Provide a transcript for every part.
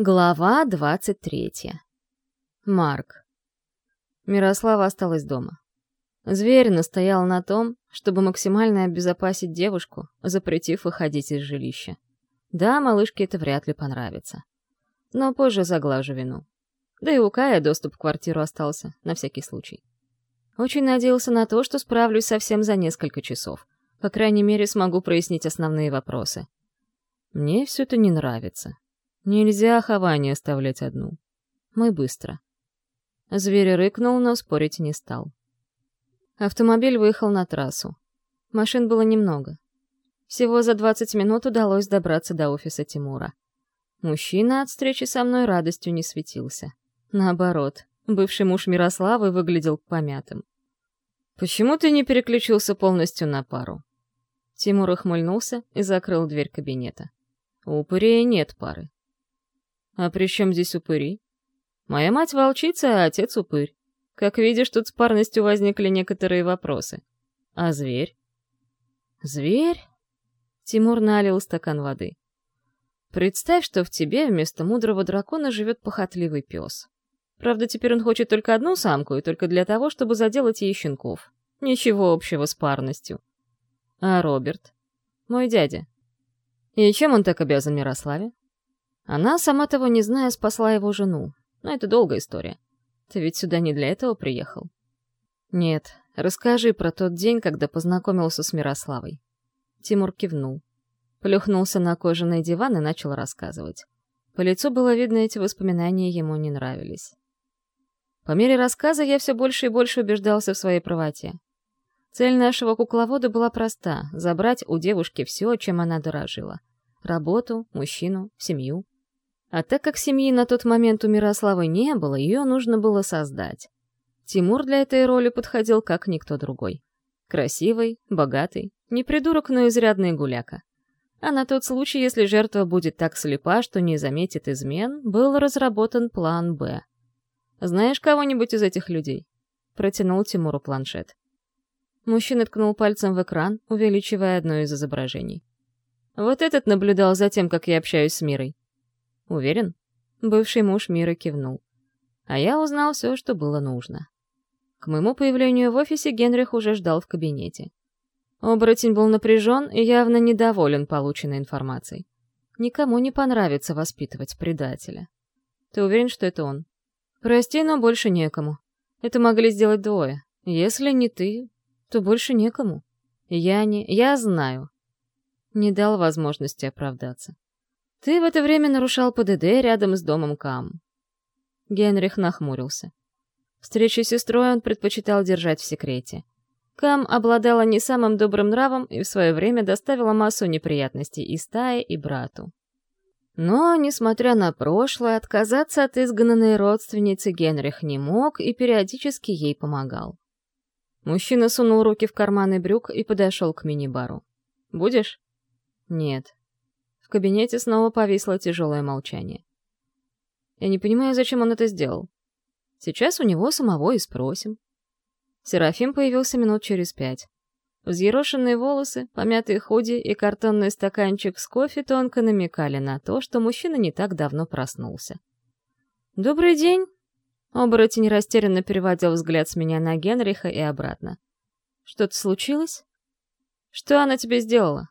Глава 23. Марк. Мирослава осталась дома. Зверь настоял на том, чтобы максимально обезопасить девушку, запретив выходить из жилища. Да, малышке это вряд ли понравится. Но позже заглажу вину. Да и у Кая доступ к квартиру остался, на всякий случай. Очень надеялся на то, что справлюсь совсем за несколько часов. По крайней мере, смогу прояснить основные вопросы. Мне все это не нравится. Нельзя Хавани оставлять одну. Мы быстро. Зверь рыкнул, но спорить не стал. Автомобиль выехал на трассу. Машин было немного. Всего за 20 минут удалось добраться до офиса Тимура. Мужчина от встречи со мной радостью не светился. Наоборот, бывший муж Мирославы выглядел помятым. «Почему ты не переключился полностью на пару?» Тимур ухмыльнулся и закрыл дверь кабинета. «У упырей нет пары. «А при чем здесь упыри?» «Моя мать волчица, а отец упырь. Как видишь, тут с парностью возникли некоторые вопросы. А зверь?» «Зверь?» Тимур налил стакан воды. «Представь, что в тебе вместо мудрого дракона живет похотливый пес. Правда, теперь он хочет только одну самку, и только для того, чтобы заделать ей щенков. Ничего общего с парностью. А Роберт? Мой дядя. И чем он так обязан Мирославе? Она, сама того не зная, спасла его жену. Но это долгая история. Ты ведь сюда не для этого приехал. Нет, расскажи про тот день, когда познакомился с Мирославой. Тимур кивнул. Плюхнулся на кожаный диван и начал рассказывать. По лицу было видно, эти воспоминания ему не нравились. По мере рассказа я все больше и больше убеждался в своей правоте. Цель нашего кукловода была проста — забрать у девушки все, чем она дорожила. Работу, мужчину, семью — а так как семьи на тот момент у Мирославы не было, ее нужно было создать. Тимур для этой роли подходил как никто другой. Красивый, богатый, не придурок, но изрядный гуляка. А на тот случай, если жертва будет так слепа, что не заметит измен, был разработан план «Б». «Знаешь кого-нибудь из этих людей?» — протянул Тимуру планшет. Мужчина ткнул пальцем в экран, увеличивая одно из изображений. «Вот этот наблюдал за тем, как я общаюсь с Мирой. Уверен? Бывший муж Мира кивнул. А я узнал все, что было нужно. К моему появлению в офисе Генрих уже ждал в кабинете. Оборотень был напряжен и явно недоволен полученной информацией. Никому не понравится воспитывать предателя. Ты уверен, что это он? Прости, но больше некому. Это могли сделать двое. Если не ты, то больше некому. Я не... Я знаю. Не дал возможности оправдаться. Ты в это время нарушал ПДД рядом с домом Кам. Генрих нахмурился. Встречи с сестрой он предпочитал держать в секрете. Кам обладала не самым добрым нравом и в свое время доставила массу неприятностей и стае, и брату. Но, несмотря на прошлое, отказаться от изгнанной родственницы Генрих не мог и периодически ей помогал. Мужчина сунул руки в карманы брюк и подошел к мини-бару. «Будешь?» «Нет», в кабинете снова повисло тяжелое молчание. Я не понимаю, зачем он это сделал. Сейчас у него самого и спросим. Серафим появился минут через пять. Взъерошенные волосы, помятые худи и картонный стаканчик с кофе тонко намекали на то, что мужчина не так давно проснулся. «Добрый день!» Оборотень растерянно переводил взгляд с меня на Генриха и обратно. «Что-то случилось?» «Что она тебе сделала?»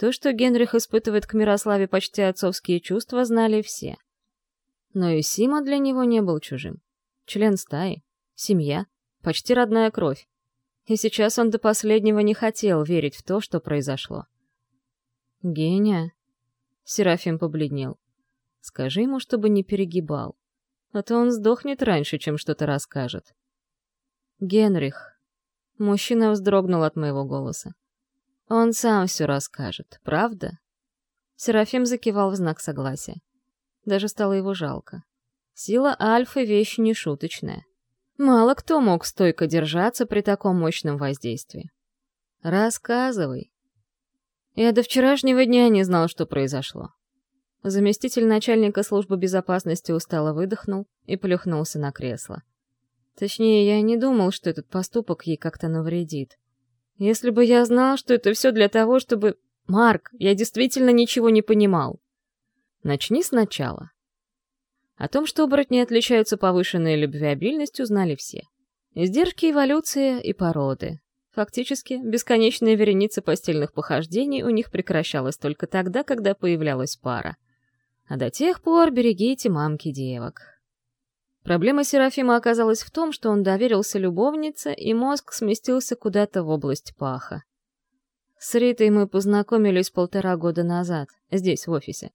То, что Генрих испытывает к Мирославе почти отцовские чувства, знали все. Но и Сима для него не был чужим. Член стаи, семья, почти родная кровь. И сейчас он до последнего не хотел верить в то, что произошло. Гения. Серафим побледнел. «Скажи ему, чтобы не перегибал. А то он сдохнет раньше, чем что-то расскажет». «Генрих». Мужчина вздрогнул от моего голоса. Он сам все расскажет, правда? Серафим закивал в знак согласия. Даже стало его жалко. Сила Альфы — вещь нешуточная. Мало кто мог стойко держаться при таком мощном воздействии. Рассказывай. Я до вчерашнего дня не знал, что произошло. Заместитель начальника службы безопасности устало выдохнул и плюхнулся на кресло. Точнее, я не думал, что этот поступок ей как-то навредит. Если бы я знал, что это все для того, чтобы... Марк, я действительно ничего не понимал. Начни сначала. О том, что оборотни отличаются повышенной любвеобильностью, знали все. Издержки эволюции и породы. Фактически, бесконечная вереница постельных похождений у них прекращалась только тогда, когда появлялась пара. А до тех пор берегите мамки девок. Проблема Серафима оказалась в том, что он доверился любовнице, и мозг сместился куда-то в область паха. С Ритой мы познакомились полтора года назад, здесь, в офисе.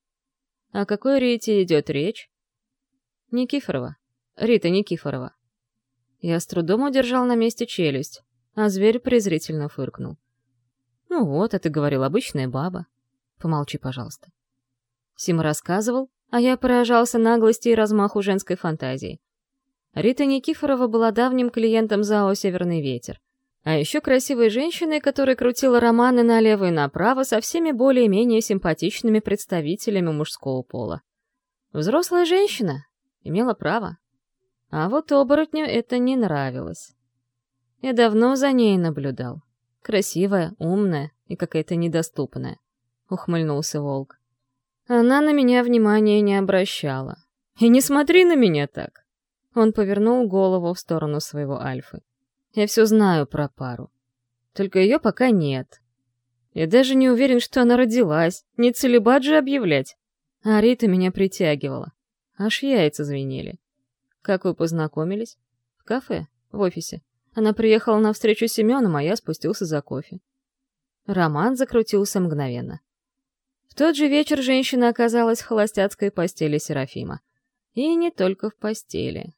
О какой Рите идет речь? Никифорова. Рита Никифорова. Я с трудом удержал на месте челюсть, а зверь презрительно фыркнул. «Ну вот, а ты говорил, обычная баба. Помолчи, пожалуйста». Сима рассказывал, а я поражался наглости и размаху женской фантазии. Рита Никифорова была давним клиентом ЗАО «Северный ветер», а еще красивой женщиной, которая крутила романы налево и направо со всеми более-менее симпатичными представителями мужского пола. Взрослая женщина имела право. А вот оборотню это не нравилось. Я давно за ней наблюдал. Красивая, умная и какая-то недоступная. Ухмыльнулся волк. Она на меня внимания не обращала. «И не смотри на меня так!» Он повернул голову в сторону своего Альфы. «Я все знаю про пару. Только ее пока нет. Я даже не уверен, что она родилась. Не целебат же объявлять. А Рита меня притягивала. Аж яйца звенели. Как вы познакомились? В кафе? В офисе? Она приехала на встречу с Семеном, а я спустился за кофе. Роман закрутился мгновенно. В тот же вечер женщина оказалась в холостяцкой постели Серафима. И не только в постели.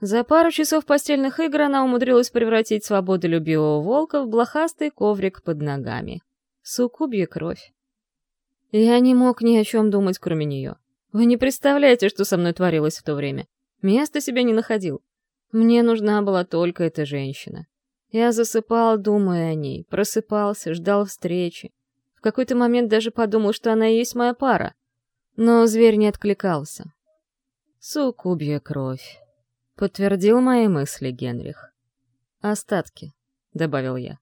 За пару часов постельных игр она умудрилась превратить свободолюбивого волка в блохастый коврик под ногами. Сукубья кровь. Я не мог ни о чем думать, кроме нее. Вы не представляете, что со мной творилось в то время. Места себя не находил. Мне нужна была только эта женщина. Я засыпал, думая о ней, просыпался, ждал встречи какой-то момент даже подумал, что она и есть моя пара. Но зверь не откликался. «Сукубья кровь», — подтвердил мои мысли Генрих. «Остатки», — добавил я.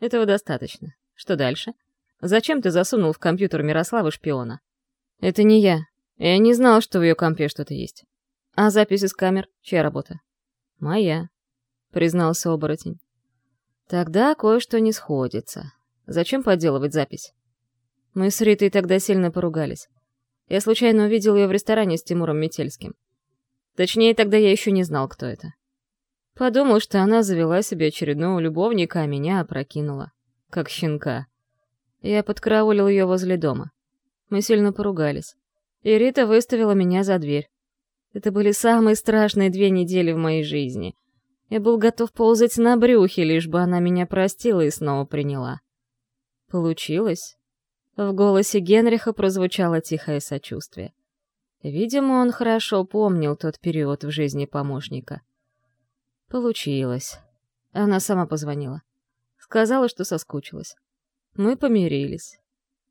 «Этого достаточно. Что дальше? Зачем ты засунул в компьютер Мирославы шпиона?» «Это не я. Я не знал, что в ее компе что-то есть. А запись из камер? Чья работа?» «Моя», — признался оборотень. «Тогда кое-что не сходится. Зачем подделывать запись?» Мы с Ритой тогда сильно поругались. Я случайно увидел ее в ресторане с Тимуром Метельским. Точнее, тогда я еще не знал, кто это. Подумал, что она завела себе очередного любовника, а меня опрокинула. Как щенка. Я подкараулил ее возле дома. Мы сильно поругались. И Рита выставила меня за дверь. Это были самые страшные две недели в моей жизни. Я был готов ползать на брюхе, лишь бы она меня простила и снова приняла. Получилось. В голосе Генриха прозвучало тихое сочувствие. Видимо, он хорошо помнил тот период в жизни помощника. Получилось. Она сама позвонила. Сказала, что соскучилась. Мы помирились.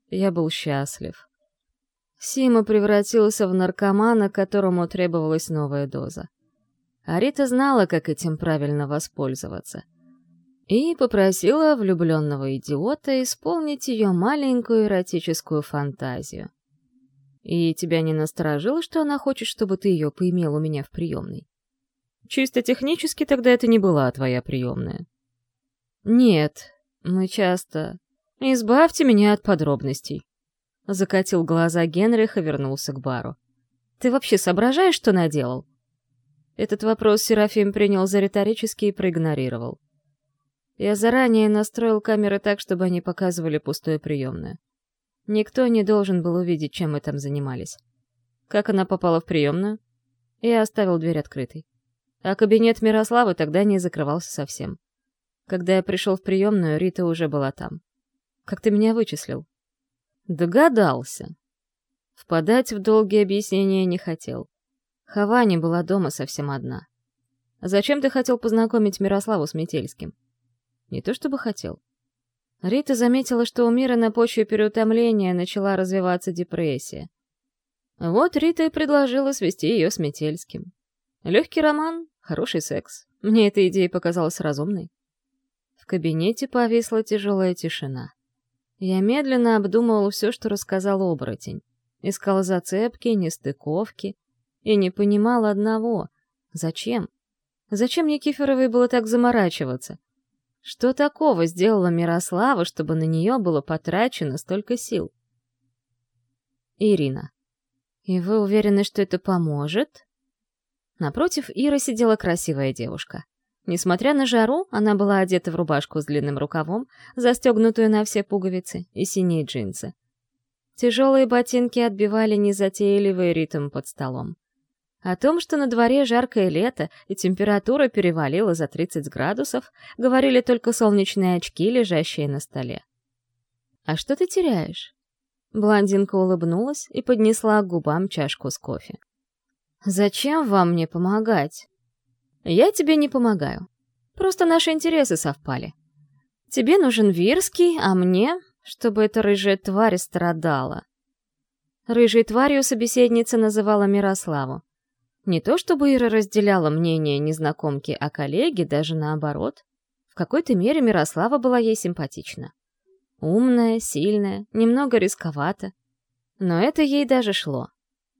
Я был счастлив. Сима превратился в наркомана, которому требовалась новая доза. А Рита знала, как этим правильно воспользоваться — и попросила влюбленного идиота исполнить ее маленькую эротическую фантазию. И тебя не насторожило, что она хочет, чтобы ты ее поимел у меня в приемной? Чисто технически тогда это не была твоя приемная. Нет, мы часто... Избавьте меня от подробностей. Закатил глаза Генрих и вернулся к бару. Ты вообще соображаешь, что наделал? Этот вопрос Серафим принял за риторический и проигнорировал. Я заранее настроил камеры так, чтобы они показывали пустую приемную. Никто не должен был увидеть, чем мы там занимались. Как она попала в приемную? Я оставил дверь открытой. А кабинет Мирославы тогда не закрывался совсем. Когда я пришел в приемную, Рита уже была там. Как ты меня вычислил? Догадался. Впадать в долгие объяснения не хотел. Хавани была дома совсем одна. Зачем ты хотел познакомить Мирославу с Метельским? Не то чтобы хотел. Рита заметила, что у Мира на почве переутомления начала развиваться депрессия. Вот Рита и предложила свести ее с Метельским. Легкий роман, хороший секс. Мне эта идея показалась разумной. В кабинете повисла тяжелая тишина. Я медленно обдумывал все, что рассказал оборотень. искал зацепки, нестыковки. И не понимал одного — зачем? Зачем мне киферовой было так заморачиваться? Что такого сделала Мирослава, чтобы на нее было потрачено столько сил? Ирина. И вы уверены, что это поможет? Напротив Иры сидела красивая девушка. Несмотря на жару, она была одета в рубашку с длинным рукавом, застегнутую на все пуговицы, и синие джинсы. Тяжелые ботинки отбивали незатейливый ритм под столом. О том, что на дворе жаркое лето и температура перевалила за 30 градусов, говорили только солнечные очки, лежащие на столе. «А что ты теряешь?» Блондинка улыбнулась и поднесла к губам чашку с кофе. «Зачем вам мне помогать?» «Я тебе не помогаю. Просто наши интересы совпали. Тебе нужен Вирский, а мне, чтобы эта рыжая тварь страдала». Рыжей тварью собеседница называла Мирославу. Не то чтобы Ира разделяла мнение незнакомки а о коллеге, даже наоборот. В какой-то мере Мирослава была ей симпатична. Умная, сильная, немного рисковата. Но это ей даже шло.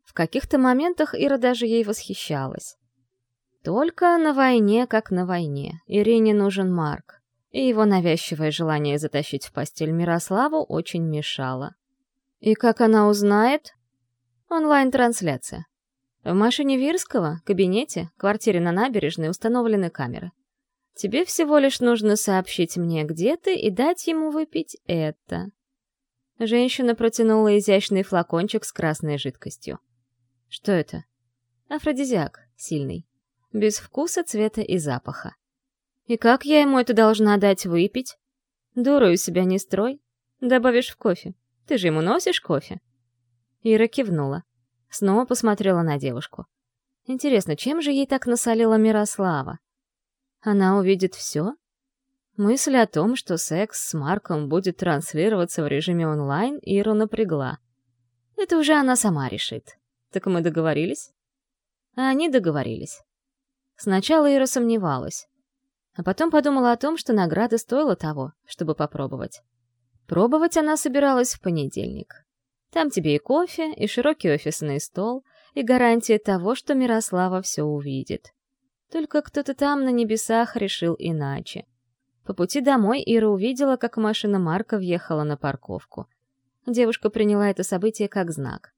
В каких-то моментах Ира даже ей восхищалась. Только на войне, как на войне, Ирине нужен Марк. И его навязчивое желание затащить в постель Мирославу очень мешало. И как она узнает? Онлайн-трансляция. В машине Вирского, кабинете, квартире на набережной установлены камеры. Тебе всего лишь нужно сообщить мне, где ты, и дать ему выпить это. Женщина протянула изящный флакончик с красной жидкостью. Что это? Афродизиак, сильный. Без вкуса, цвета и запаха. И как я ему это должна дать выпить? Дурою себя не строй. Добавишь в кофе. Ты же ему носишь кофе. Ира кивнула. Снова посмотрела на девушку. Интересно, чем же ей так насолила Мирослава? Она увидит все? Мысль о том, что секс с Марком будет транслироваться в режиме онлайн, Иру напрягла. Это уже она сама решит. Так мы договорились? А они договорились. Сначала Ира сомневалась, а потом подумала о том, что награда стоила того, чтобы попробовать. Пробовать она собиралась в понедельник. Там тебе и кофе, и широкий офисный стол, и гарантия того, что Мирослава все увидит. Только кто-то там на небесах решил иначе. По пути домой Ира увидела, как машина Марка въехала на парковку. Девушка приняла это событие как знак.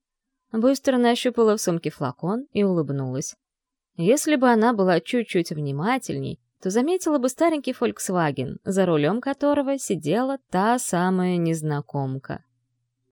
Быстро нащупала в сумке флакон и улыбнулась. Если бы она была чуть-чуть внимательней, то заметила бы старенький Volkswagen, за рулем которого сидела та самая незнакомка.